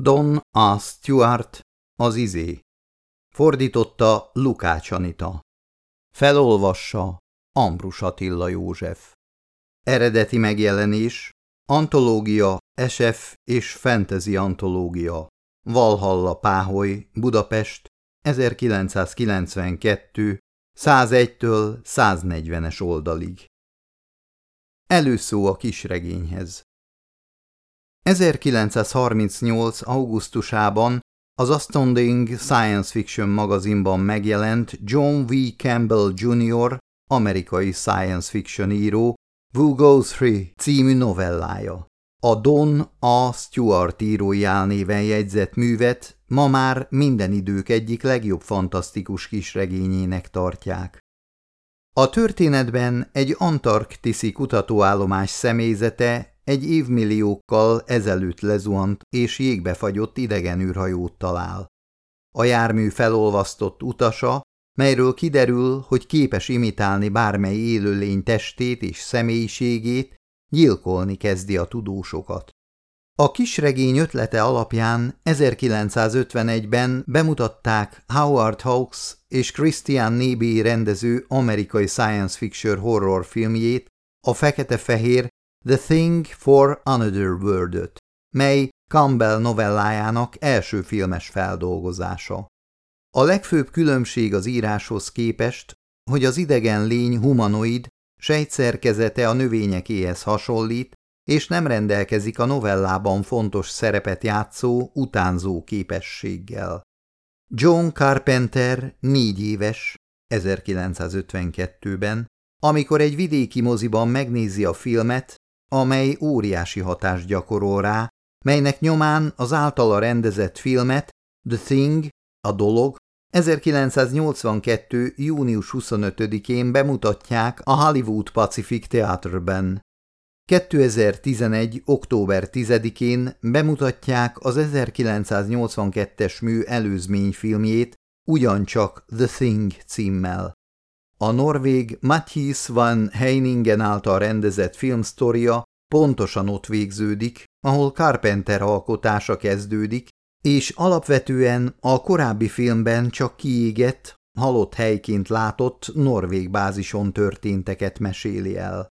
Don A. Stewart, az izé. Fordította Lukács Anita. Felolvassa Ambrus Attila József. Eredeti megjelenés Antológia, SF és Fantasy Antológia. Valhalla Páholy, Budapest, 1992, 101-től 140-es oldalig. Előszó a kisregényhez 1938. augusztusában az Astounding Science Fiction magazinban megjelent John V. Campbell Jr. amerikai science fiction író Who Goes Free című novellája. A Don A. Stewart írói álnéven jegyzett művet ma már minden idők egyik legjobb fantasztikus kisregényének tartják. A történetben egy antarktiszi kutatóállomás személyzete egy évmilliókkal ezelőtt lezuhant és jégbe fagyott idegen űrhajót talál. A jármű felolvasztott utasa, melyről kiderül, hogy képes imitálni bármely élőlény testét és személyiségét, gyilkolni kezdi a tudósokat. A kisregény ötlete alapján 1951-ben bemutatták Howard Hawks és Christian Nebe rendező amerikai science fiction horror filmjét, a fekete-fehér The Thing for Another World, mely Campbell novellájának első filmes feldolgozása. A legfőbb különbség az íráshoz képest, hogy az idegen lény humanoid, sejtszerkezete a növényekéhez hasonlít, és nem rendelkezik a novellában fontos szerepet játszó utánzó képességgel. John Carpenter négy éves, 1952-ben, amikor egy vidéki moziban megnézi a filmet, amely óriási hatást gyakorol rá, melynek nyomán az általa rendezett filmet, The Thing, a dolog, 1982. június 25-én bemutatják a Hollywood Pacific Theaterben. 2011. október 10-én bemutatják az 1982-es mű előzményfilmjét, ugyancsak The Thing címmel. A norvég Matthijs van Heiningen által rendezett filmsztoria pontosan ott végződik, ahol Carpenter alkotása kezdődik, és alapvetően a korábbi filmben csak kiégett, halott helyként látott norvég bázison történteket meséli el.